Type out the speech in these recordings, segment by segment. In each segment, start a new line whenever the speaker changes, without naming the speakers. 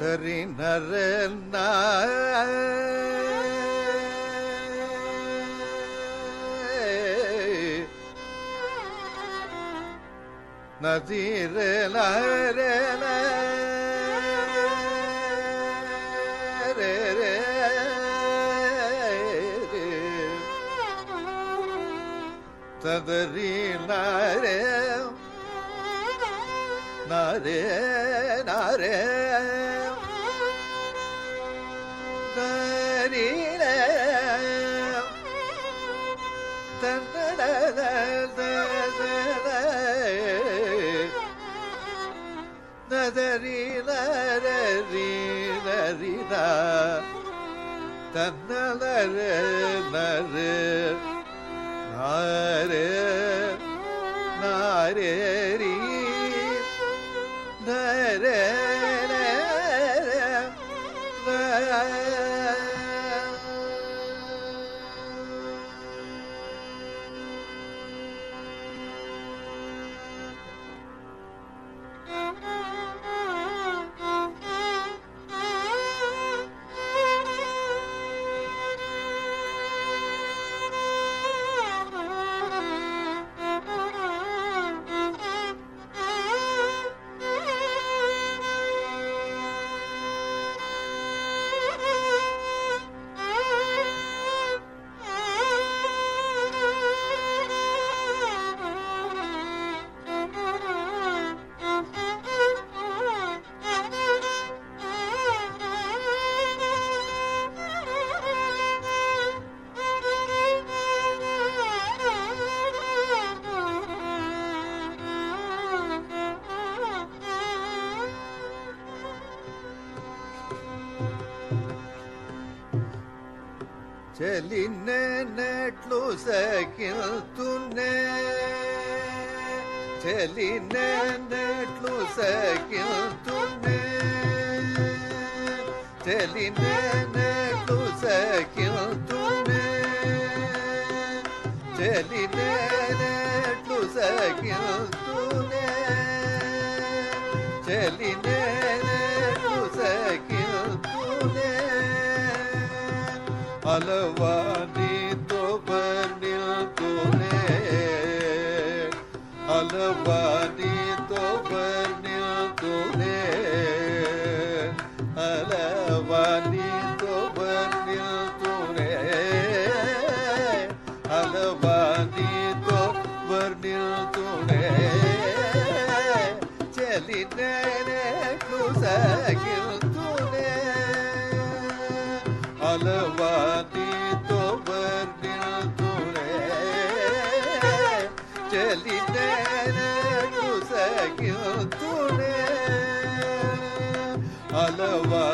மாதரினர நதிரே ததறி நாரே. நாரே நாரே. தன்னலரு நரு நாரே நாரேரீ చెలినేట్లు సకిల్తునే. చెలినేట్లు సకిల్తునే. చెలినేట్లు సకిల్తునే. చెలినేట్లు సకిల్తునే. చెలినే அலவானி தோபனில் கோலே அலவா alava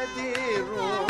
قادر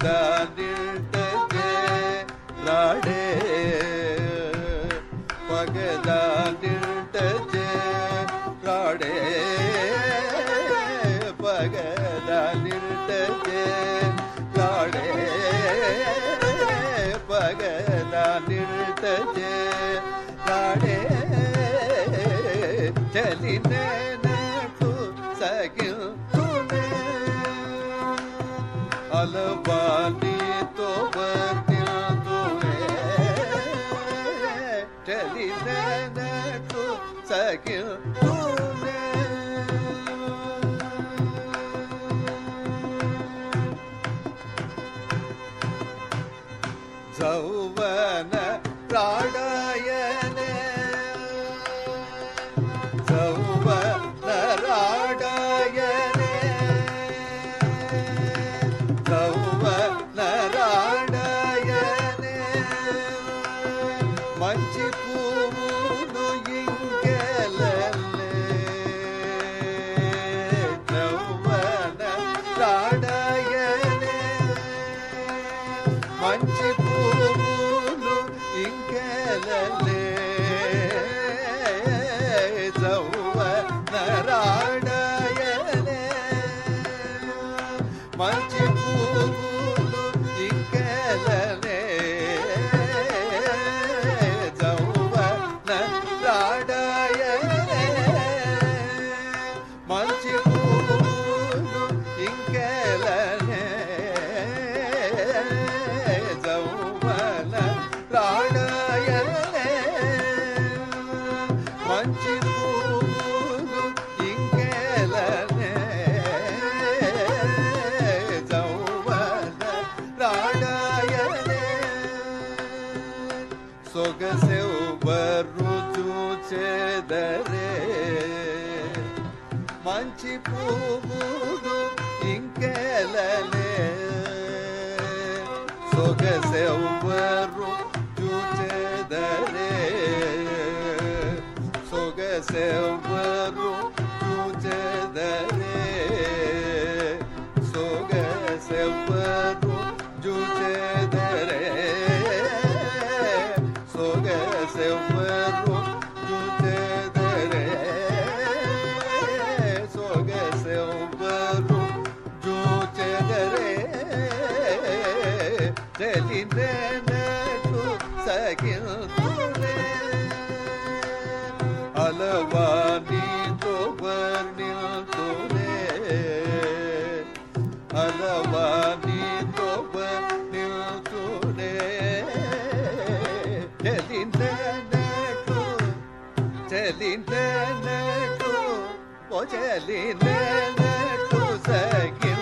பகதாதிழ்த்தே ராடே பகதாதிழ்த்தே ராடே பகதாதிழ்த்தே ராடே பகதாதிழ்த்தே ராடே ಚಲಿನ Shakil మంచి పూలు దిక్కలనే జౌవన రాడాయ మంచి పూలు ఇంకెలనే మంచి పువ్వులు ఇంకెలనే సొగసెవ్వరు చూచెదరే సొగసెవ్వరు చూచెదరే సొగసెవ్వరు చూచెదరే సొగసెవ్వరు Celine ne ku, o celine ne ku zekin